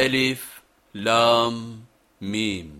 ألف لام ميم.